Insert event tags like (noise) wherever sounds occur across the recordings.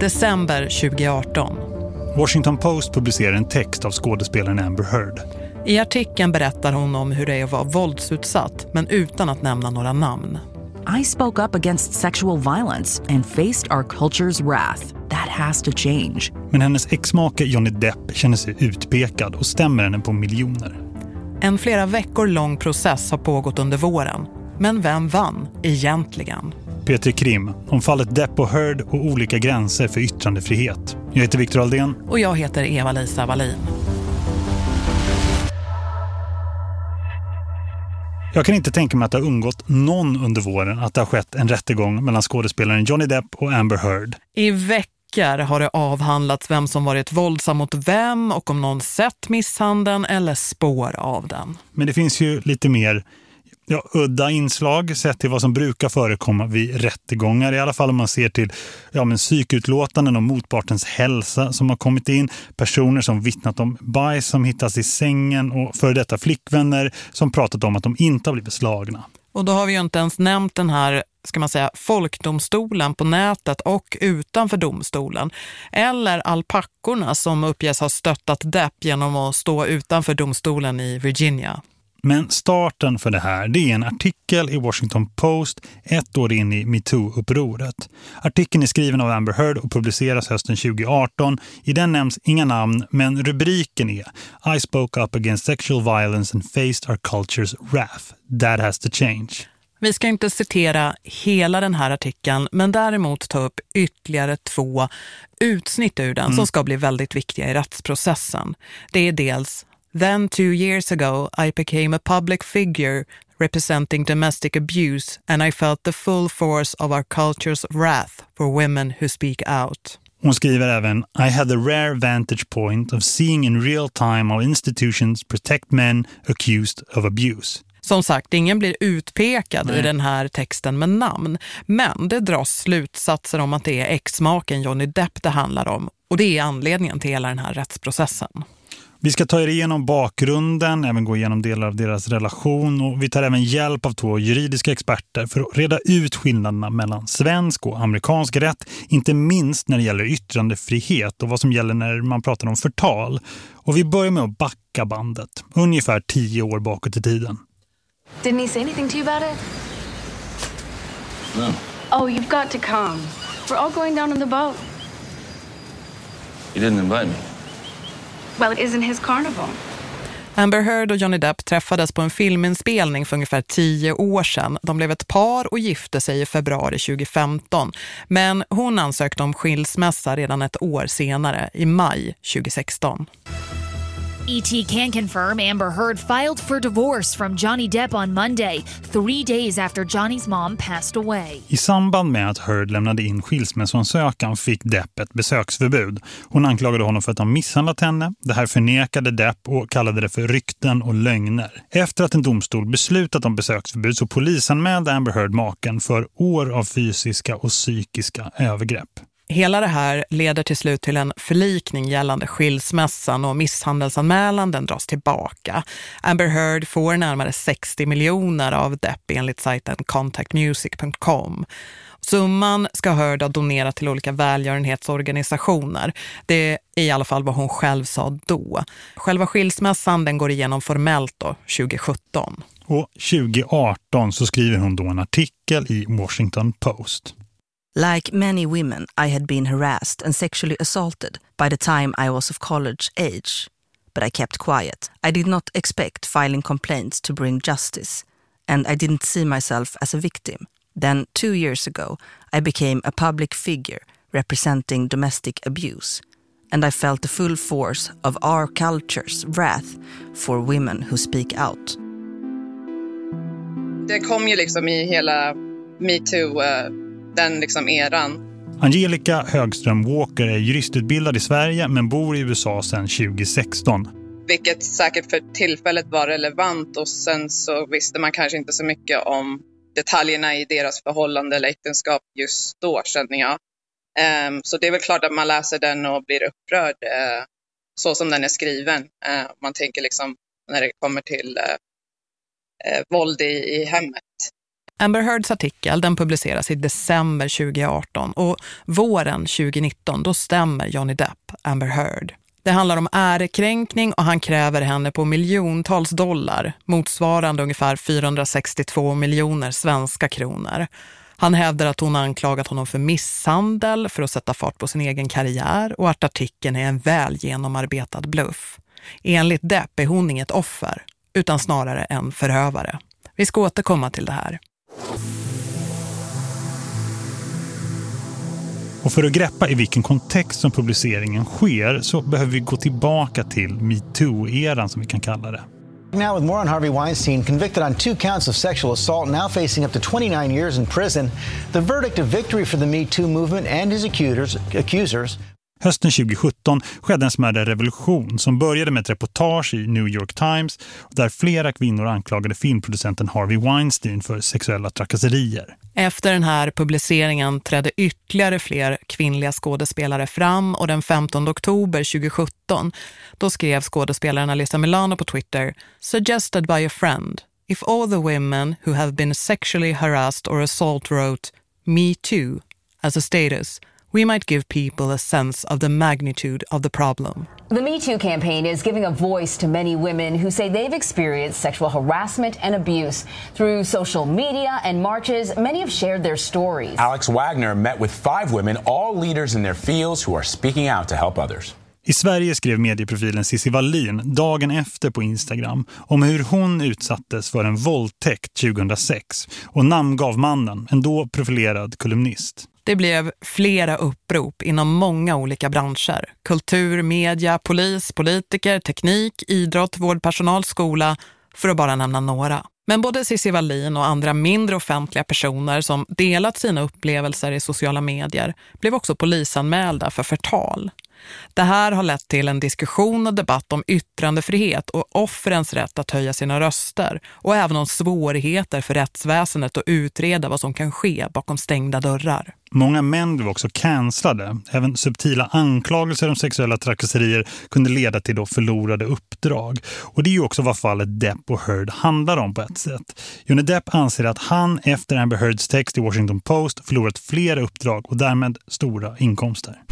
December 2018. Washington Post publicerar en text av skådespelaren Amber Heard. I artikeln berättar hon om hur det är att vara våldsutsatt men utan att nämna några namn. I spoke up against sexual violence and faced our culture's wrath. That has to change. Men hennes exmake Johnny Depp känner sig utpekad och stämmer henne på miljoner. En flera veckor lång process har pågått under våren. Men vem vann egentligen? Peter Krim om fallet Depp och Heard och olika gränser för yttrandefrihet. Jag heter Viktor Aldén. Och jag heter Eva-Lisa Wallin. Jag kan inte tänka mig att det har undgått någon under våren att det har skett en rättegång mellan skådespelaren Johnny Depp och Amber Heard. I veckor har det avhandlats vem som varit våldsam mot vem och om någon sett misshandeln eller spår av den. Men det finns ju lite mer ja, udda inslag sett till vad som brukar förekomma vid rättegångar. I alla fall om man ser till ja, men psykutlåtanden om motpartens hälsa som har kommit in. Personer som vittnat om bajs som hittas i sängen och före detta flickvänner som pratat om att de inte har blivit slagna. Och då har vi ju inte ens nämnt den här ska man säga, folkdomstolen på nätet och utanför domstolen. Eller alpackorna som uppges ha stöttat Depp genom att stå utanför domstolen i Virginia. Men starten för det här det är en artikel i Washington Post ett år in i MeToo-upproret. Artikeln är skriven av Amber Heard och publiceras hösten 2018. I den nämns inga namn men rubriken är I spoke up against sexual violence and faced our culture's wrath. That has to change. Vi ska inte citera hela den här artikeln men däremot ta upp ytterligare två utsnitt ur den mm. som ska bli väldigt viktiga i rättsprocessen. Det är dels Then two years ago I became a public figure representing domestic abuse and I felt the full force of our culture's wrath for women who speak out. Hon skriver även I had the rare vantage point of seeing in real time how institutions protect men accused of abuse. Som sagt, ingen blir utpekad Nej. i den här texten med namn. Men det dras slutsatser om att det är exmaken Johnny Depp det handlar om. Och det är anledningen till hela den här rättsprocessen. Vi ska ta er igenom bakgrunden, även gå igenom delar av deras relation och vi tar även hjälp av två juridiska experter för att reda ut skillnaderna mellan svensk och amerikansk rätt, inte minst när det gäller yttrandefrihet och vad som gäller när man pratar om förtal. Och vi börjar med att backa bandet, ungefär tio år bakåt i tiden. Didn't he say anything to you about it? No. Oh, you've got to come. We're all going down on the boat. He didn't invite me. Well, it isn't his carnival. Amber Heard och Johnny Depp träffades på en filminspelning för ungefär tio år sedan. De blev ett par och gifte sig i februari 2015. Men hon ansökte om skilsmässa redan ett år senare, i maj 2016. ET can confirm Amber Heard filed for divorce from Johnny Depp on Monday, three days after Johnny's mom passed away. I samband med att Heard lämnade in skilsmässoansökan fick Depp ett besöksförbud. Hon anklagade honom för att ha misshandlat henne. Det här förnekade Depp och kallade det för rykten och lögner. Efter att en domstol beslutat om besöksförbud så polisanmälde Amber Heard maken för år av fysiska och psykiska övergrepp. Hela det här leder till slut till en förlikning gällande skilsmässan och misshandelsanmälan den dras tillbaka. Amber Heard får närmare 60 miljoner av Depp enligt sajten contactmusic.com. Summan ska Heard ha donerat till olika välgörenhetsorganisationer. Det är i alla fall vad hon själv sa då. Själva skilsmässan den går igenom formellt då, 2017. Och 2018 så skriver hon då en artikel i Washington Post. Like many women, I had been harassed and sexually assaulted by the time I was of college age. But I kept quiet. I did not expect filing complaints to bring justice, and I didn't see myself as a victim. Then, two years ago, I became a public figure representing domestic abuse, and I felt the full force of our culture's wrath for women who speak out. Det kom ju liksom i hela MeToo den liksom eran. Angelica Högström Walker är juristutbildad i Sverige men bor i USA sedan 2016. Vilket säkert för tillfället var relevant och sen så visste man kanske inte så mycket om detaljerna i deras förhållande eller äktenskap just då känner jag. Um, så det är väl klart att man läser den och blir upprörd uh, så som den är skriven. Uh, man tänker liksom när det kommer till uh, våld i hemmet. Amber Heards artikel den publiceras i december 2018 och våren 2019 då stämmer Johnny Depp Amber Heard. Det handlar om ärekränkning och han kräver henne på miljontals dollar, motsvarande ungefär 462 miljoner svenska kronor. Han hävdar att hon anklagat honom för misshandel för att sätta fart på sin egen karriär och att artikeln är en väl genomarbetad bluff. Enligt Depp är hon inget offer, utan snarare en förövare. Vi ska återkomma till det här. Och för att greppa i vilken kontext som publiceringen sker så behöver vi gå tillbaka till MeToo-eran som vi kan kalla det. Now with more on Harvey Weinstein, convicted on two counts of sexual assault, now facing up to 29 years in prison. The verdict of victory for the Me Too movement and his accusers. Hösten 2017 skedde en smärre revolution som började med ett reportage i New York Times där flera kvinnor anklagade filmproducenten Harvey Weinstein för sexuella trakasserier. Efter den här publiceringen trädde ytterligare fler kvinnliga skådespelare fram och den 15 oktober 2017 då skrev skådespelaren Alyssa Milano på Twitter Suggested by a friend. If all the women who have been sexually harassed or assault wrote Me too as a status we might give people a sense of the magnitude of the problem. The Me Too campaign is giving a voice to many women who say they've experienced sexual harassment and abuse. Through social media and marches, many have shared their stories. Alex Wagner met with five women, all leaders in their fields who are speaking out to help others. I Sverige skrev medieprofilen Cissi Wallin dagen efter på Instagram om hur hon utsattes för en våldtäkt 2006 och namngav mannen, en då profilerad kolumnist. Det blev flera upprop inom många olika branscher. Kultur, media, polis, politiker, teknik, idrott, vårdpersonal, skola, för att bara nämna några. Men både Cissi Wallin och andra mindre offentliga personer som delat sina upplevelser i sociala medier blev också polisanmälda för förtal. Det här har lett till en diskussion och debatt om yttrandefrihet och offrens rätt att höja sina röster och även om svårigheter för rättsväsendet att utreda vad som kan ske bakom stängda dörrar. Många män blev också cancellade. Även subtila anklagelser om sexuella trakasserier kunde leda till då förlorade uppdrag. Och det är ju också vad fallet Depp och Heard handlar om på ett sätt. Johnny Depp anser att han efter Amber Heards text i Washington Post förlorat flera uppdrag och därmed stora inkomster.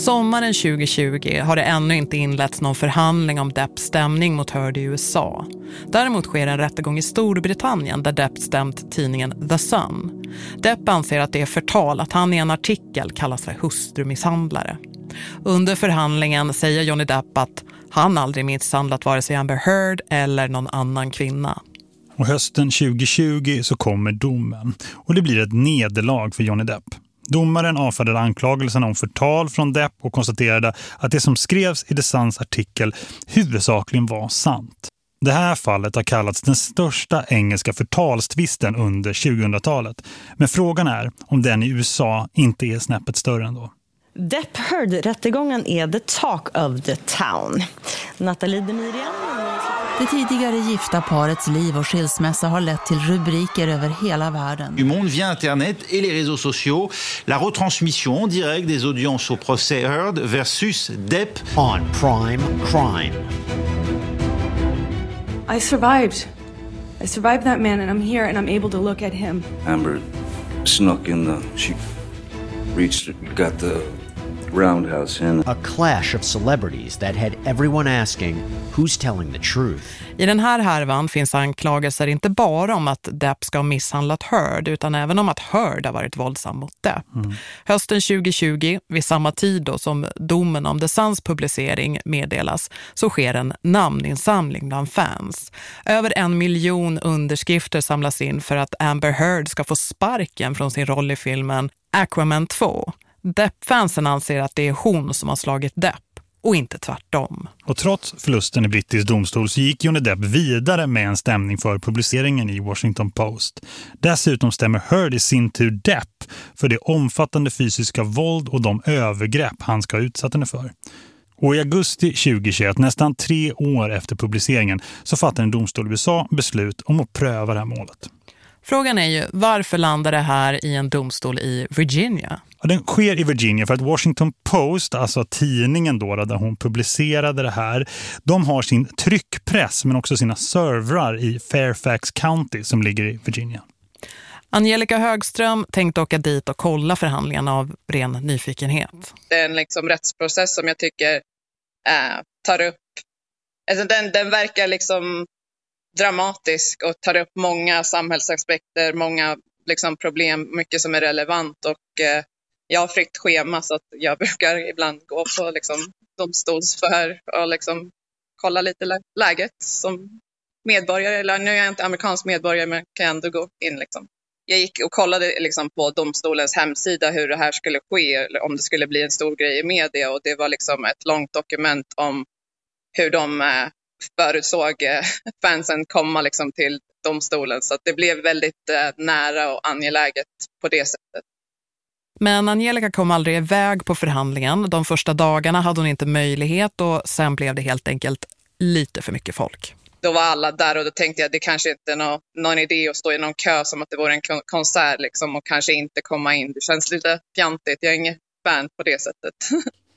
Sommaren 2020 har det ännu inte inletts någon förhandling om Depps stämning mot Heard i USA. Däremot sker en rättegång i Storbritannien där Depp stämt tidningen The Sun. Depp anser att det är förtal att han i en artikel kallas för hustrumisshandlare. Under förhandlingen säger Johnny Depp att han aldrig misshandlat vare sig Amber Heard eller någon annan kvinna. Och hösten 2020 så kommer domen och det blir ett nederlag för Johnny Depp. Domaren avfärdade anklagelserna om förtal från Depp och konstaterade att det som skrevs i The Suns artikel huvudsakligen var sant. Det här fallet har kallats den största engelska förtalstvisten under 2000-talet. Men frågan är om den i USA inte är snäppet större ändå. Depp Heard-rättegången är the talk of the town. Nathalie Demirian det tidigare gifta parets liv och skilsmässa har lett till rubriker över hela världen. Du monde via internet et les réseaux sociaux, la retransmission direct des audiences au procès Heard versus Depp on Prime Crime. I survived. I survived that man and I'm here and I'm able to look at him. Amber snuck in the she reached got the roundhouse in. A clash of celebrities that had everyone asking who's telling the truth. I den här härvan finns anklagelser inte bara om att Depp ska ha misshandlat Heard utan även om att Heard har varit våldsam mot Depp. Mm. Hösten 2020, vid samma tid då som domen om The Suns publicering meddelas, så sker en namninsamling bland fans. Över en miljon underskrifter samlas in för att Amber Heard ska få sparken från sin roll i filmen Aquaman 2. Depp-fansen anser att det är hon som har slagit Depp och inte tvärtom. Och trots förlusten i brittisk domstol så gick Johnny Depp vidare med en stämning för publiceringen i Washington Post. Dessutom stämmer Heard i sin tur Depp för det omfattande fysiska våld och de övergrepp han ska ha utsatt henne för. Och i augusti 2021, nästan tre år efter publiceringen, så fattar en domstol i USA beslut om att pröva det här målet. Frågan är ju, varför landar det här i en domstol i Virginia? Ja, den sker i Virginia för att Washington Post, alltså tidningen då, där hon publicerade det här, de har sin tryckpress men också sina servrar i Fairfax County som ligger i Virginia. Angelica Högström tänkte åka dit och kolla förhandlingarna av ren nyfikenhet. Det är en liksom rättsprocess som jag tycker äh, tar upp, alltså den, den verkar liksom dramatisk och tar upp många samhällsaspekter, många liksom problem, mycket som är relevant och eh, jag har fritt schema så att jag (laughs) brukar ibland gå på liksom, domstolsförhör och liksom, kolla lite lä läget som medborgare. Eller nu är jag inte amerikansk medborgare men kan ändå gå in. Liksom. Jag gick och kollade liksom, på domstolens hemsida hur det här skulle ske, eller om det skulle bli en stor grej i media och det var liksom ett långt dokument om hur de eh, förutsåg eh, fansen komma liksom, till domstolen. Så det blev väldigt eh, nära och angeläget på det sättet. Men Angelica kom aldrig iväg på förhandlingen. De första dagarna hade hon inte möjlighet och sen blev det helt enkelt lite för mycket folk. Då var alla där och då tänkte jag att det kanske inte är någon, någon idé att stå i någon kö som att det vore en konsert liksom, och kanske inte komma in. Det känns lite fjantigt. Jag är ingen fan på det sättet. (laughs)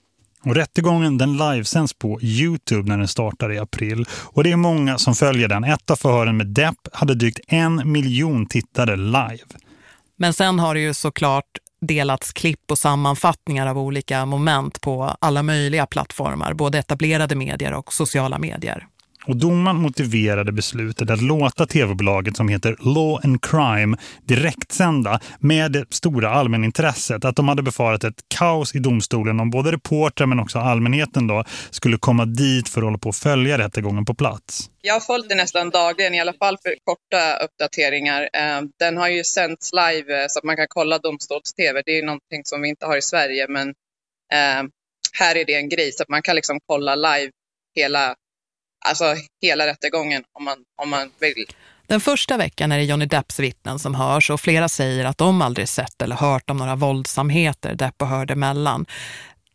Och rättegången den livesänds på Youtube när den startar i april. Och det är många som följer den. Ett av förhören med Depp hade drygt en miljon tittare live. Men sen har det ju såklart delats klipp och sammanfattningar av olika moment på alla möjliga plattformar, både etablerade medier och sociala medier. Och domaren motiverade beslutet att låta tv-bolaget som heter Law and Crime direktsända med det stora allmänintresset att de hade befarat ett kaos i domstolen om både reportrar men också allmänheten då skulle komma dit för att hålla på att följa rättegången på plats. Jag har följt det nästan dagligen, i alla fall för korta uppdateringar. Eh, den har ju sänts live eh, så att man kan kolla domstols-tv. Det är någonting som vi inte har i Sverige men eh, här är det en grej så att man kan liksom kolla live hela alltså hela rättegången om man, om man vill. Den första veckan är det Johnny Depps vittnen som hörs och flera säger att de aldrig sett eller hört om några våldsamheter Depp och hörde emellan.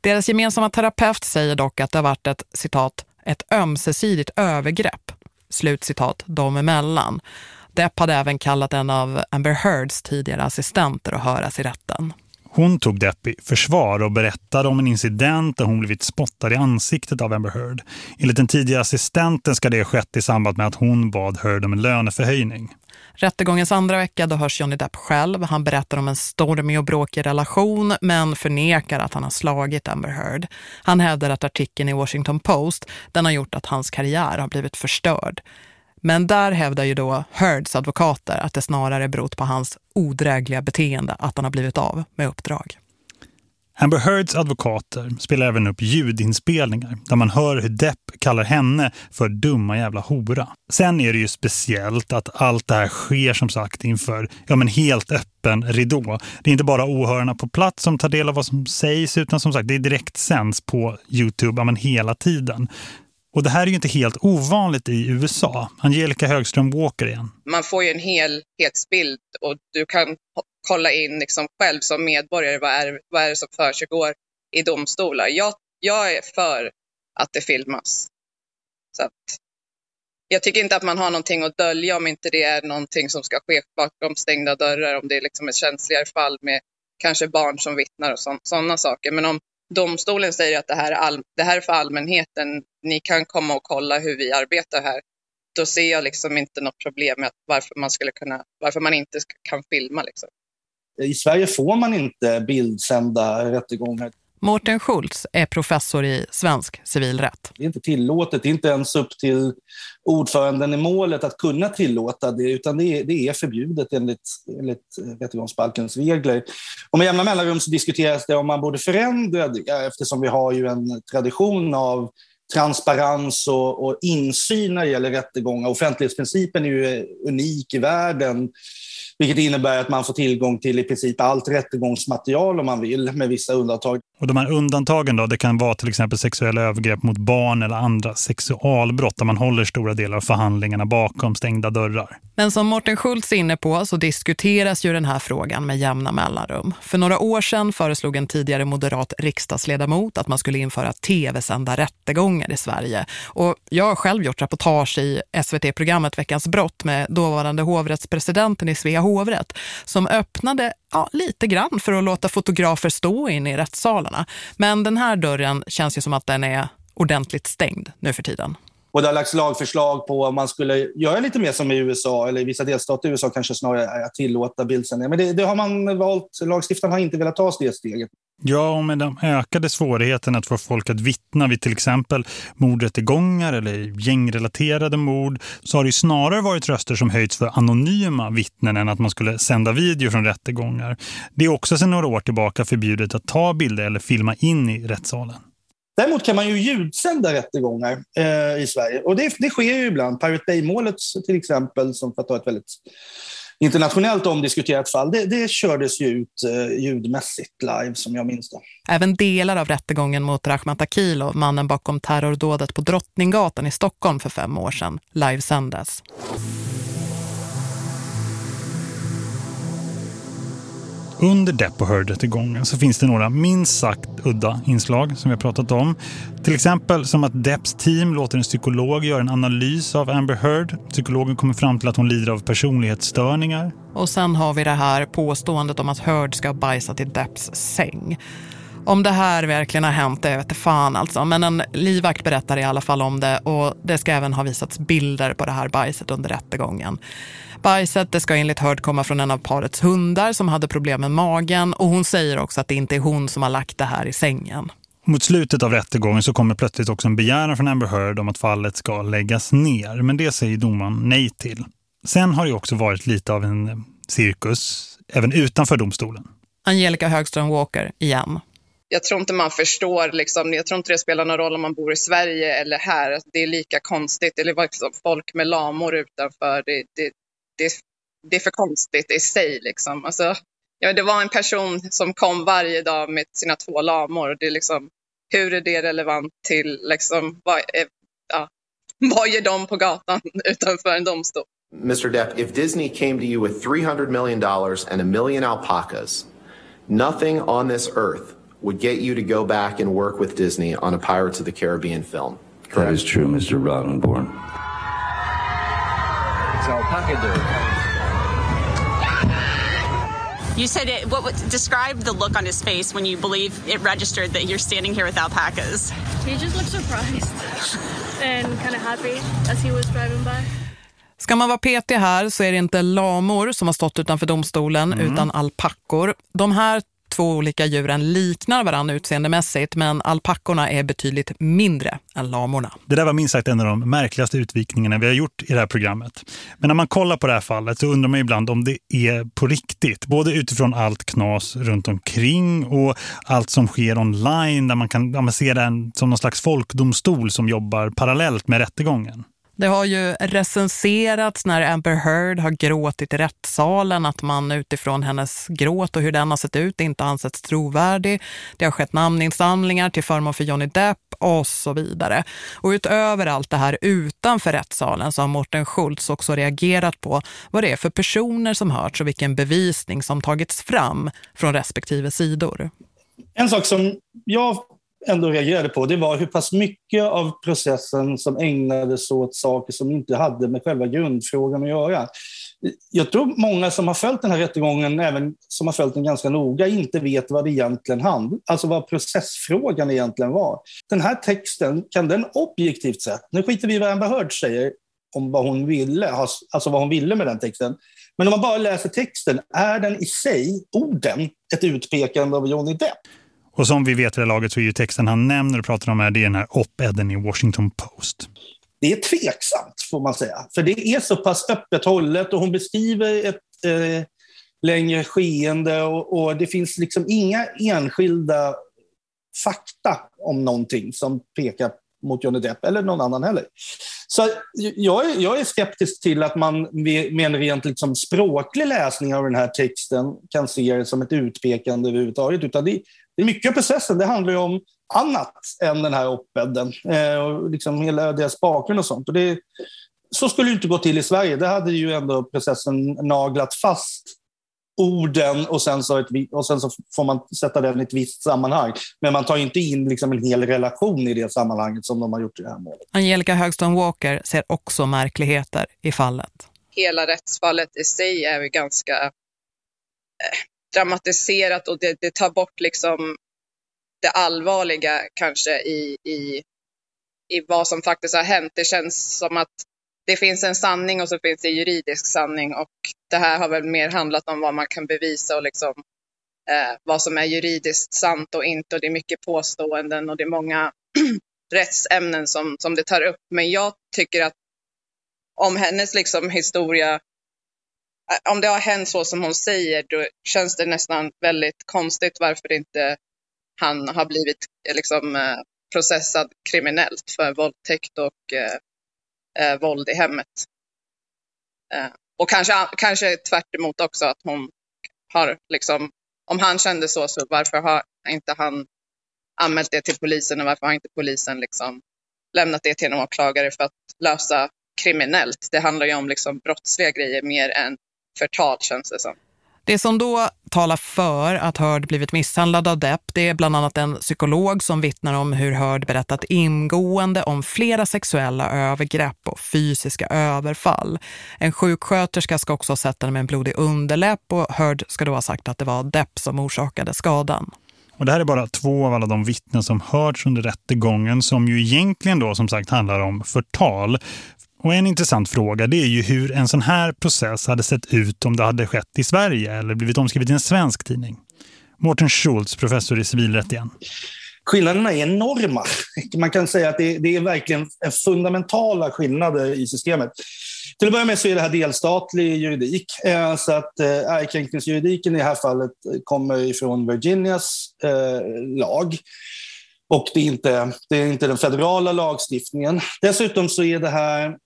Deras gemensamma terapeut säger dock att det har varit ett, citat, ett ömsesidigt övergrepp, slutcitat, de emellan. Depp hade även kallat en av Amber Heards tidigare assistenter att höras i rätten. Hon tog Depp i försvar och berättade om en incident där hon blivit spottad i ansiktet av Amber Heard. Enligt den tidigare assistenten ska det ha skett i samband med att hon bad Heard om en löneförhöjning. Rättegångens andra vecka då hörs Johnny Depp själv. Han berättar om en stormig och bråkig relation men förnekar att han har slagit Amber Heard. Han hävdar att artikeln i Washington Post den har gjort att hans karriär har blivit förstörd. Men där hävdar ju då Heards advokater att det snarare berott på hans odrägliga beteende att han har blivit av med uppdrag. Amber Heards advokater spelar även upp ljudinspelningar där man hör hur Depp kallar henne för dumma jävla hora. Sen är det ju speciellt att allt det här sker som sagt inför ja, men helt öppen ridå. Det är inte bara åhörarna på plats som tar del av vad som sägs utan som sagt det är direkt sänds på Youtube ja, men hela tiden. Och det här är ju inte helt ovanligt i USA. Angelica Högström Walker igen. Man får ju en helhetsbild och du kan kolla in liksom själv som medborgare vad är, vad är det som försiggår i domstolar. Jag, jag är för att det filmas. Så att, jag tycker inte att man har någonting att dölja om inte det är någonting som ska ske bakom stängda dörrar, om det är liksom ett känsligare fall med kanske barn som vittnar och sådana saker. Men om domstolen säger att det här, är all, det här är för allmänheten, ni kan komma och kolla hur vi arbetar här, då ser jag liksom inte något problem med varför man, skulle kunna, varför man inte kan filma. Liksom. I Sverige får man inte bildsända rättegångar. Mårten Schultz är professor i svensk civilrätt. Det är inte tillåtet, det är inte ens upp till ordföranden i målet att kunna tillåta det, utan det är, det är förbjudet enligt, enligt eh, rättegångsbalkens regler. Och med jämna mellanrum så diskuteras det om man borde förändra det, eftersom vi har ju en tradition av transparens och, och insyn när det gäller rättegångar. Offentlighetsprincipen är ju eh, unik i världen. Vilket innebär att man får tillgång till i princip allt rättegångsmaterial om man vill, med vissa undantag. Och de här undantagen då, det kan vara till exempel sexuella övergrepp mot barn eller andra sexualbrott där man håller stora delar av förhandlingarna bakom stängda dörrar. Men som Morten Schultz är inne på så diskuteras ju den här frågan med jämna mellanrum. För några år sedan föreslog en tidigare moderat riksdagsledamot att man skulle införa tv-sända rättegångar i Sverige. Och jag har själv gjort reportage i SVT-programmet Veckans brott med dåvarande hovrättspresidenten i Svea hovrätt som öppnade ja, lite grann för att låta fotografer stå in i rättssalen rättssalarna. Men den här dörren känns ju som att den är ordentligt stängd nu för tiden. Och det har lagts lagförslag på om man skulle göra lite mer som i USA, eller i vissa delstater i USA kanske snarare att tillåta bildsändningar. Men det, det, har man valt, lagstiftaren har inte velat ta det steget. Ja, och med de ökade svårigheterna att få folk att vittna vid till exempel mordrättegångar eller gängrelaterade mord så har det snarare varit röster som höjts för anonyma vittnen än att man skulle sända video från rättegångar. Det är också sedan några år tillbaka förbjudet att ta bilder eller filma in i rättssalen. Däremot kan man ju ljudsända rättegångar eh, i Sverige. Och det, det sker ju ibland. Pirate Bay-målet till exempel, som för att ta ett väldigt internationellt omdiskuterat fall, det, det kördes ju ut eh, ljudmässigt live som jag minns det. Även delar av rättegången mot Rahmat Akilov, mannen bakom terrordådet på Drottninggatan i Stockholm för fem år sedan, livesändes. Under Depp och Heard-rättegången så finns det några minst sagt udda inslag som vi har pratat om. Till exempel som att Depps team låter en psykolog göra en analys av Amber Heard. Psykologen kommer fram till att hon lider av personlighetsstörningar. Och sen har vi det här påståendet om att Heard ska bajsa till Depps säng. Om det här verkligen har hänt, det vet fan alltså. Men en livvakt berättar i alla fall om det och det ska även ha visats bilder på det här bajset under rättegången. Bajset det ska enligt Heard komma från en av parets hundar som hade problem med magen och hon säger också att det inte är hon som har lagt det här i sängen. Mot slutet av rättegången så kommer plötsligt också en begäran från Amber Heard om att fallet ska läggas ner. Men det säger domaren nej till. Sen har det också varit lite av en cirkus, även utanför domstolen. Angelica Högström Walker igen. Jag tror inte man förstår, liksom, jag tror inte det spelar någon roll om man bor i Sverige eller här. Det är lika konstigt. Eller liksom folk med lamor utanför. Det, det, det, det är för konstigt i sig. Liksom. Alltså, ja, det var en person som kom varje dag med sina två lamor. Det är liksom, hur är det relevant till, liksom, vad, är, ja, (laughs) vad gör de på gatan (laughs) utanför en domstol? Mr. Depp, if Disney came to you with $300 million and a million alpacas, nothing on this earth would get you to go back and work with Disney on a Pirates of the Caribbean film. Correct? That is true, Mr. Roddenborn. It's alpaca. You said it. What describe the look on his face when you believe it registered that you're standing here with alpacas? He just looked surprised (laughs) and kind of happy as he was driving by. Ska man vara petig här så är det inte lamor som har stått utanför domstolen mm. utan alpackor. De här två olika djuren liknar varandra utseendemässigt men alpackorna är betydligt mindre än lamorna. Det där var minst sagt en av de märkligaste utvikningarna vi har gjort i det här programmet. Men när man kollar på det här fallet så undrar man ibland om det är på riktigt. Både utifrån allt knas runt omkring och allt som sker online där man kan ja, man se den som någon slags folkdomstol som jobbar parallellt med rättegången. Det har ju recenserats när Amber Heard har gråtit i rättssalen att man utifrån hennes gråt och hur den har sett ut inte ansetts trovärdig. Det har skett namninsamlingar till förmån för Johnny Depp och så vidare. Och utöver allt det här utanför rättssalen så har Morten Schultz också reagerat på vad det är för personer som hörts och vilken bevisning som tagits fram från respektive sidor. En sak som jag ändå reagerade på det var hur pass mycket av processen som ägnades åt saker som inte hade med själva grundfrågan att göra. Jag tror många som har följt den här rättegången, även som har följt den ganska noga, inte vet vad det egentligen handlade alltså vad processfrågan egentligen var. Den här texten, kan den objektivt sett, nu skiter vi i vad Amber Heard säger om vad hon ville, alltså vad hon ville med den texten, men om man bara läser texten, är den i sig, orden, ett utpekande av Johnny Depp? Och som vi vet vid det laget så är ju texten han nämner och pratar om här, det är den här op-eden i Washington Post. Det är tveksamt får man säga, för det är så pass öppet hållet och hon beskriver ett eh, längre skeende och, och, det finns liksom inga enskilda fakta om någonting som pekar mot Johnny Depp eller någon annan heller. Så jag är, jag är skeptisk till att man med en rent liksom språklig läsning av den här texten kan se det som ett utpekande överhuvudtaget. Utan det, det är mycket av processen. Det handlar ju om annat än den här opeden eh, och liksom hela deras bakgrund och sånt. Och det, så skulle det inte gå till i Sverige. Det hade ju ändå processen naglat fast orden och sen, så ett, och sen så får man sätta den i ett visst sammanhang. Men man tar inte in liksom en hel relation i det sammanhanget som de har gjort i det här målet. Angelica Högström Walker ser också märkligheter i fallet. Hela rättsfallet i sig är ju ganska eh, dramatiserat och det, det, tar bort liksom det allvarliga kanske i, i, i vad som faktiskt har hänt. Det känns som att det finns en sanning och så finns det juridisk sanning och det här har väl mer handlat om vad man kan bevisa och liksom eh, vad som är juridiskt sant och inte och det är mycket påståenden och det är många (clears throat) rättsämnen som, som det tar upp. Men jag tycker att om hennes liksom historia, eh, om det har hänt så som hon säger, då känns det nästan väldigt konstigt varför inte han har blivit eh, liksom eh, processad kriminellt för våldtäkt och eh, eh, våld i hemmet. Eh, och kanske, kanske tvärt också att hon har liksom, om han kände så, så varför har inte han anmält det till polisen och varför har inte polisen liksom lämnat det till en åklagare för att lösa kriminellt? Det handlar ju om liksom brottsliga grejer mer än förtal känns det som. Det som då talar för att Hörd blivit misshandlad av Depp det är bland annat en psykolog som vittnar om hur Hörd berättat ingående om flera sexuella övergrepp och fysiska överfall. En sjuksköterska ska också ha sett henne med en blodig underläpp och Hörd ska då ha sagt att det var Depp som orsakade skadan. Och det här är bara två av alla de vittnen som hörts under rättegången som ju egentligen då som sagt handlar om förtal. Och en intressant fråga det är ju hur en sån här process hade sett ut om det hade skett i Sverige eller blivit omskrivet i en svensk tidning. Morten Schultz, professor i civilrätt igen. Skillnaderna är enorma. Man kan säga att det, det är verkligen fundamentala skillnader i systemet. Till att börja med så är det här delstatlig juridik. Eh, så att eh, ärekränkningsjuridiken i det här fallet kommer ifrån Virginias eh, lag. Och det är, inte, det är inte den federala lagstiftningen. Dessutom så är det här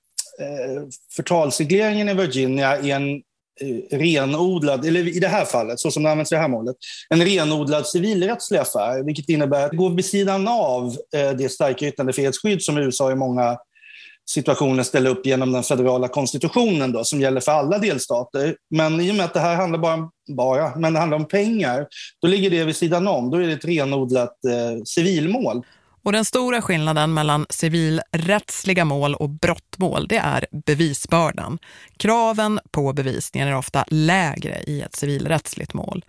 Eh, förtalsregleringen i Virginia är en eh, renodlad, eller i det här fallet, så som det används i det här målet, en renodlad civilrättslig affär, vilket innebär att det går vid sidan av eh, det starka yttrandefrihetsskydd som USA i många situationer ställer upp genom den federala konstitutionen då, som gäller för alla delstater. Men i och med att det här handlar bara, bara men det handlar om pengar, då ligger det vid sidan om. Då är det ett renodlat eh, civilmål. Och den stora skillnaden mellan civilrättsliga mål och brottmål det är bevisbördan. Kraven på bevisningen är ofta lägre i ett civilrättsligt mål.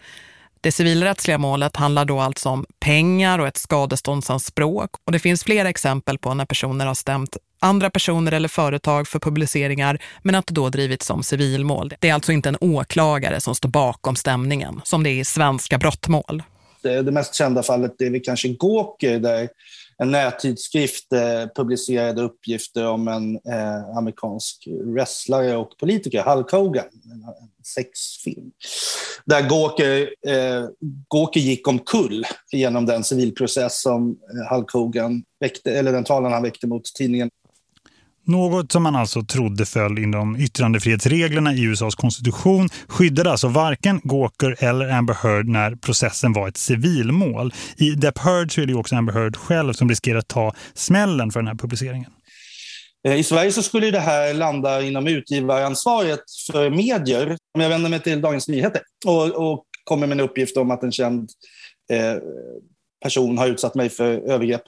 Det civilrättsliga målet handlar då alltså om pengar och ett skadeståndsanspråk. Och det finns flera exempel på när personer har stämt andra personer eller företag för publiceringar men att det då drivits som civilmål. Det är alltså inte en åklagare som står bakom stämningen som det är i svenska brottmål. Det, det mest kända fallet är vi kanske Gåker där en nättidskrift eh, publicerade uppgifter om en eh, amerikansk wrestlare och politiker, Hulk Hogan, en, sexfilm. Där Gåker, eh, gick omkull genom den civilprocess som eh, Hulk Hogan väckte, eller den talan han väckte mot tidningen. Något som man alltså trodde föll inom yttrandefrihetsreglerna i USAs konstitution skyddade alltså varken Gawker eller Amber Heard när processen var ett civilmål. I Depp Heard så är det också Amber Heard själv som riskerar att ta smällen för den här publiceringen. Eh, I Sverige så skulle det här landa inom utgivaransvaret för medier. Om jag vänder mig till Dagens Nyheter och, och kommer med en uppgift om att en känd eh, person har utsatt mig för övergrepp.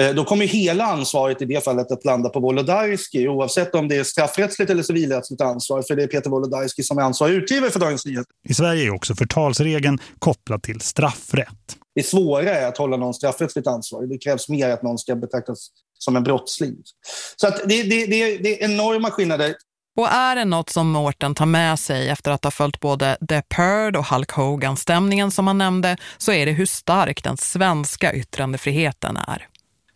Eh, då kommer hela ansvaret i det fallet att landa på Wolodarski oavsett om det är straffrättsligt eller civilrättsligt ansvar för det är Peter Wolodarski som är ansvarig utgivare för Dagens Nyheter. I Sverige är också förtalsregeln kopplad till straffrätt. Det är svårare att hålla någon straffrättsligt ansvarig. Det krävs mer att någon ska betraktas som en brottsling. Så att det, det, det, det är enorma skillnader. Och är det något som Mårten tar med sig efter att ha följt både Depp Heard och Hulk Hogan-stämningen som han nämnde så är det hur stark den svenska yttrandefriheten är.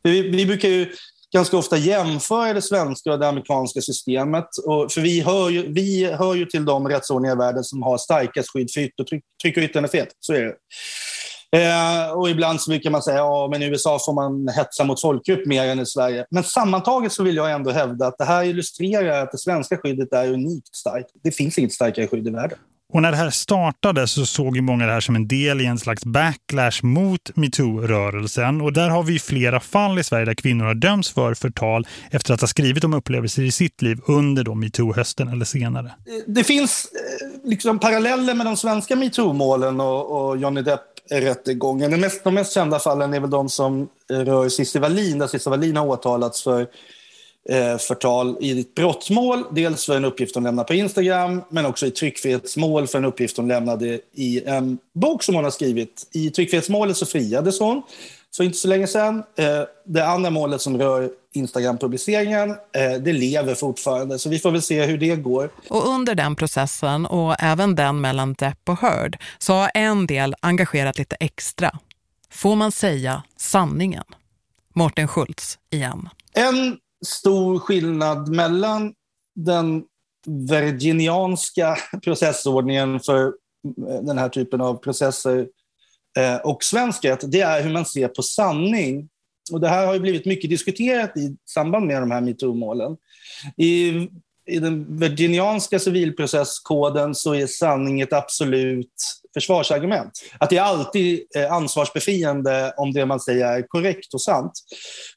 Vi, vi brukar ju ganska ofta jämföra det svenska och det amerikanska systemet. Och för vi hör, ju, vi hör ju till de rättsordningar i världen som har starkast skydd för tryck, tryck och yttrandefrihet. Så är det. Eh, och ibland så brukar man säga ja, men i USA får man hetsa mot folkgrupp mer än i Sverige. Men sammantaget så vill jag ändå hävda att det här illustrerar att det svenska skyddet är unikt starkt. Det finns inget starkare skydd i världen. Och när det här startade så såg ju många det här som en del i en slags backlash mot MeToo-rörelsen. Och där har vi flera fall i Sverige där kvinnor har dömts för förtal efter att ha skrivit om upplevelser i sitt liv under MeToo-hösten eller senare. Det finns eh, liksom paralleller med de svenska MeToo-målen och, och Johnny rättegången. De mest, de mest kända fallen är väl de som rör Cissi Wallin, där Cissi Wallin har åtalats för eh, förtal i ett brottmål. Dels för en uppgift hon lämnade på Instagram, men också i tryckfrihetsmål för en uppgift hon lämnade i en bok som hon har skrivit. I tryckfrihetsmålet så friades hon för inte så länge sedan. Eh, det andra målet som rör Instagram-publiceringen, eh, det lever fortfarande. Så vi får väl se hur det går. Och under den processen, och även den mellan Depp och Heard, så har en del engagerat lite extra. Får man säga sanningen? Mårten Schultz igen. En stor skillnad mellan den virginianska processordningen för den här typen av processer eh, och svensk rätt, det är hur man ser på sanning. Och det här har ju blivit mycket diskuterat i samband med de här MeToo-målen. I i den virginianska civilprocesskoden så är sanning ett absolut försvarsargument. Att det är alltid eh, ansvarsbefriande om det man säger är korrekt och sant.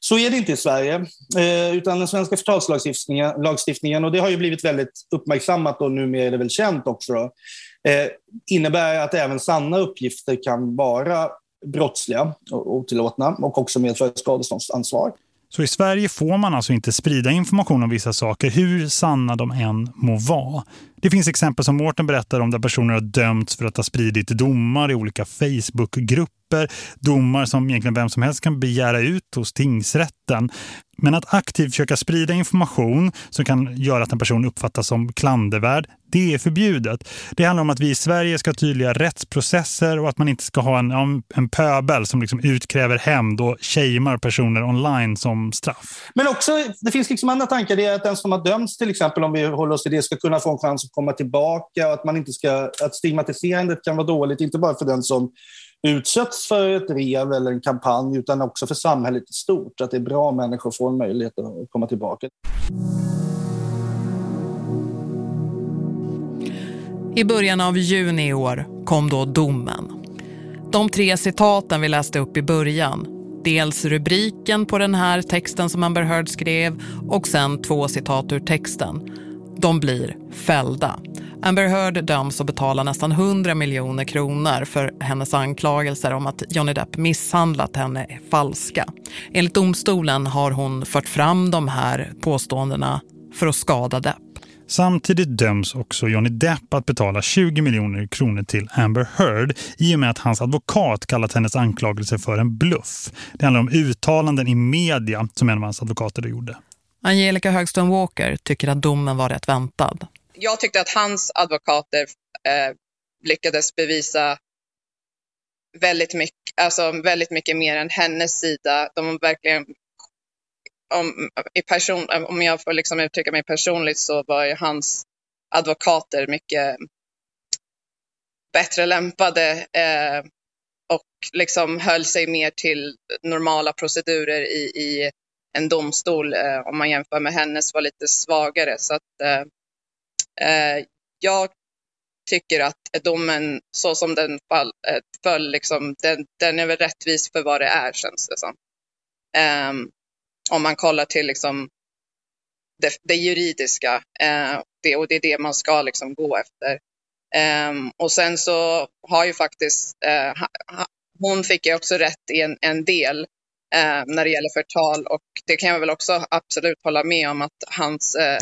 Så är det inte i Sverige, eh, utan den svenska förtalslagstiftningen, och det har ju blivit väldigt uppmärksammat och numera är det väl känt också, då, eh, innebär att även sanna uppgifter kan vara brottsliga och otillåtna och också medföra skadeståndsansvar. Så i Sverige får man alltså inte sprida information om vissa saker, hur sanna de än må vara. Det finns exempel som Mårten berättar om där personer har dömts för att ha spridit domar i olika Facebookgrupper, domar som egentligen vem som helst kan begära ut hos tingsrätten. Men att aktivt försöka sprida information som kan göra att en person uppfattas som klandervärd, det är förbjudet. Det handlar om att vi i Sverige ska ha tydliga rättsprocesser och att man inte ska ha en, en pöbel som liksom utkräver hämnd och shamear personer online som straff. Men också, det finns liksom andra tankar. Det är att den som har dömts till exempel, om vi håller oss till det, ska kunna få en chans att komma tillbaka och att, man inte ska, att stigmatiserandet kan vara dåligt, inte bara för den som utsätts för ett rev eller en kampanj utan också för samhället i stort. Att det är bra om människor får en möjlighet att komma tillbaka. I början av juni i år kom då domen. De tre citaten vi läste upp i början. Dels rubriken på den här texten som Amber Heard skrev och sen två citat ur texten. De blir fällda. Amber Heard döms att betala nästan 100 miljoner kronor för hennes anklagelser om att Johnny Depp misshandlat henne är falska. Enligt domstolen har hon fört fram de här påståendena för att skada Depp. Samtidigt döms också Johnny Depp att betala 20 miljoner kronor till Amber Heard i och med att hans advokat kallat hennes anklagelser för en bluff. Det handlar om uttalanden i media som en av hans advokater gjorde. Angelica Högström Walker tycker att domen var rätt väntad jag tyckte att hans advokater eh, lyckades bevisa väldigt mycket, alltså väldigt mycket mer än hennes sida. De verkligen, om, i person, om jag får liksom uttrycka mig personligt så var ju hans advokater mycket bättre lämpade eh, och liksom höll sig mer till normala procedurer i, i en domstol eh, om man jämför med hennes var lite svagare. Så att, eh, Eh, Eh, jag tycker att domen så som den fall, eh, föll, liksom, den, den, är väl rättvis för vad det är känns det som. Um, om man kollar till liksom, det, det juridiska uh, det, och det är det man ska liksom, gå efter. Um, och sen så har ju faktiskt, uh, ha, hon fick ju också rätt i en, en del uh, när det gäller förtal och det kan jag väl också absolut hålla med om att hans Eh,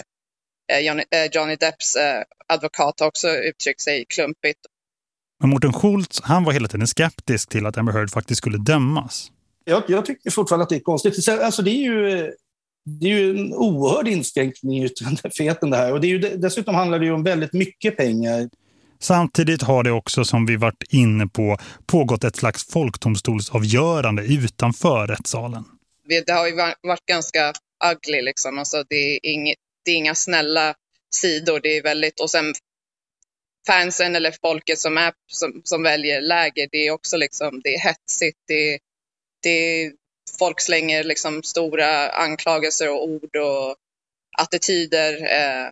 Johnny, eh, Johnny Depps eh, advokat har också uttryckt sig klumpigt. Men Morten Schultz, han var hela tiden skeptisk till att Amber Heard faktiskt skulle dömas. Jag, jag tycker fortfarande att det är konstigt. Alltså det är ju det är ju en oerhörd inskränkning i yttrandefriheten det här. Och det är ju, dessutom handlar det ju om väldigt mycket pengar. Samtidigt har det också, som vi varit inne på, pågått ett slags folkdomstolsavgörande utanför rättssalen. Det har ju varit ganska ugly liksom. Alltså det är inget, det är inga snälla sidor. Det är väldigt, och sen fansen eller folket som, är, som, som väljer läger, det är också liksom, det är hetsigt, det, det, folk slänger liksom stora anklagelser och ord och attityder eh,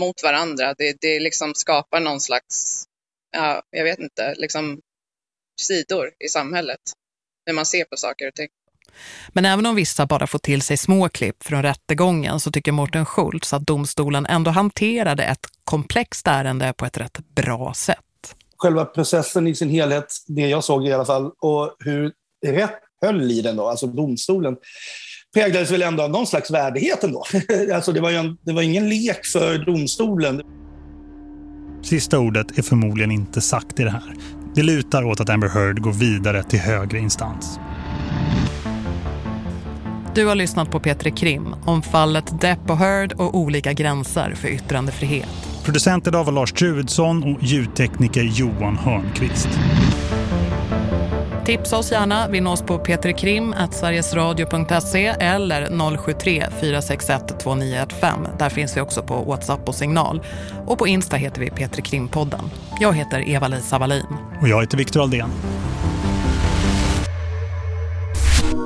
mot varandra. Det, det liksom skapar någon slags, ja, jag vet inte, liksom sidor i samhället. När man ser på saker och ting. Men även om vissa bara får till sig små klipp från rättegången så tycker Morten Schultz att domstolen ändå hanterade ett komplext ärende på ett rätt bra sätt. Själva processen i sin helhet, det jag såg i alla fall, och hur rätt höll i den då, alltså domstolen, präglades väl ändå av någon slags värdighet ändå. (laughs) alltså det var, en, det var ingen lek för domstolen. Sista ordet är förmodligen inte sagt i det här. Det lutar åt att Amber Heard går vidare till högre instans. Du har lyssnat på Petri Krim om fallet Depp och Heard och olika gränser för yttrandefrihet. Producent idag var Lars Truedsson och ljudtekniker Johan Hörnqvist. Tipsa oss gärna. Vi nås på peterkrim.sverigesradio.se eller 073 461 2915. Där finns vi också på WhatsApp och Signal. Och på Insta heter vi Petri Krimpodden. Jag heter Eva-Lisa Wallin. Och jag heter Viktor Aldén.